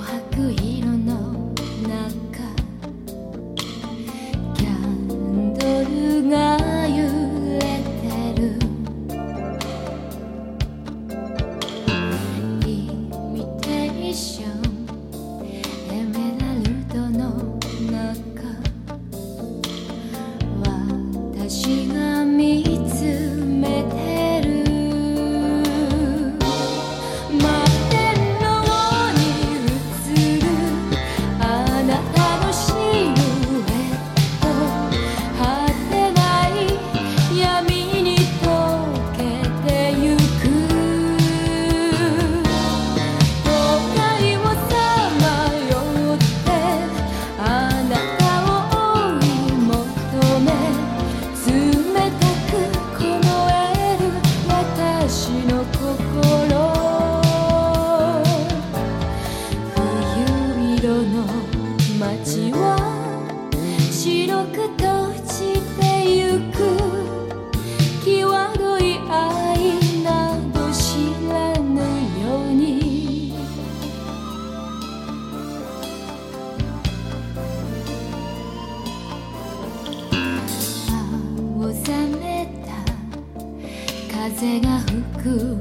白衣の声風が吹く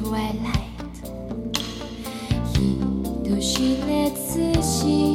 トワイライト。人知れずし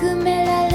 くめられ